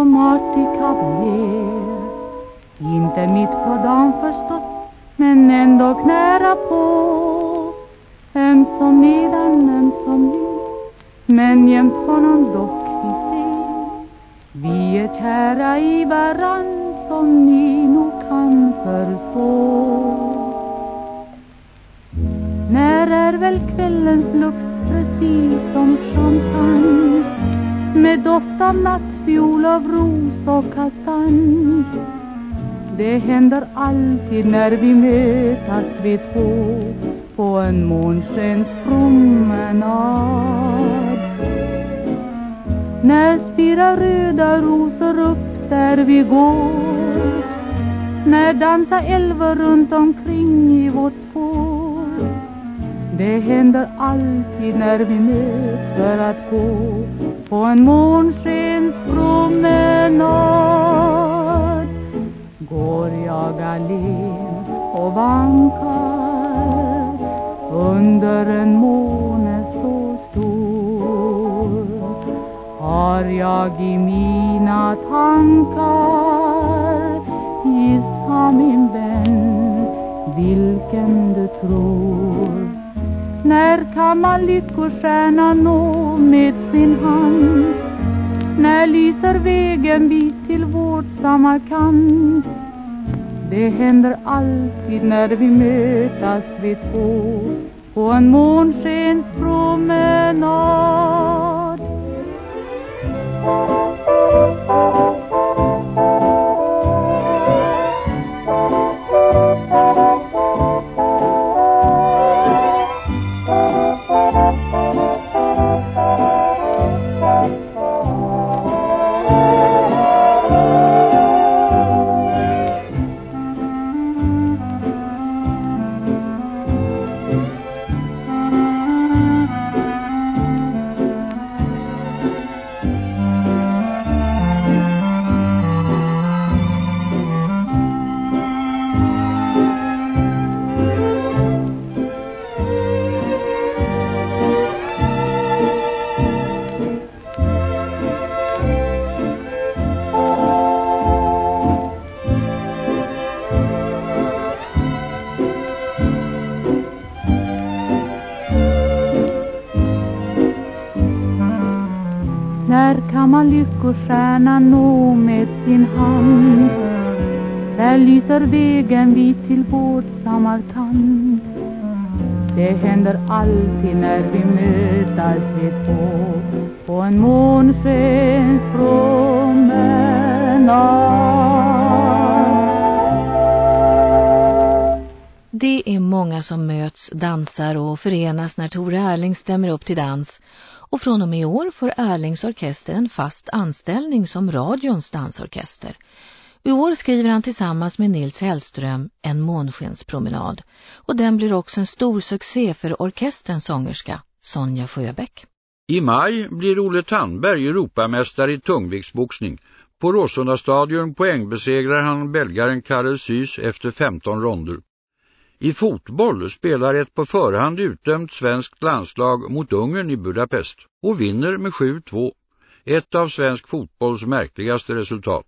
som artig kavaljer Inte mitt på dagen förstås men ändå nära på. Ömsom nedan, ömsom vid men jämt honom dock vi ser Vi är kära i varann som ni nog kan förstå. När är väl kvällens luft precis som champagne? Med doft av natt fiol av ros och kastanj Det händer alltid när vi mötas vi två på en månskenspromenad När spirar röda rosor upp där vi går. När dansar älvar runt omkring i vårt spår det händer alltid när vi möts för att gå på en månskenspromenad. Går jag allen och vankar under en måne så stor har jag i mina tankar när kan man lyckostjärnan nå med sin hand? När lyser vägen vid till vårt Samarkand? Det händer alltid när vi mötas vi två på en månskenspromenad. När lyckostjärna nå med sin hand? Där lyser vägen vit till vårt Samarkand. Det händer alltid när vi mötas vi två på en månskenspromenad. Många som möts, dansar och förenas när Tore Erling stämmer upp till dans och från och med i år får Erlings orkester en fast anställning som radions dansorkester. I år skriver han tillsammans med Nils Hellström en månskenspromenad och den blir också en stor succé för orkesterns sångerska Sonja Sjöbäck. I maj blir Olle Tandberg Europamästare i tungviktsboxning. På Råsunda stadion poängbesegrar han belgaren Karel Sys efter 15 ronder. I fotboll spelar ett på förhand utdömt svenskt landslag mot Ungern i Budapest och vinner med 7-2. Ett av svensk fotbolls märkligaste resultat.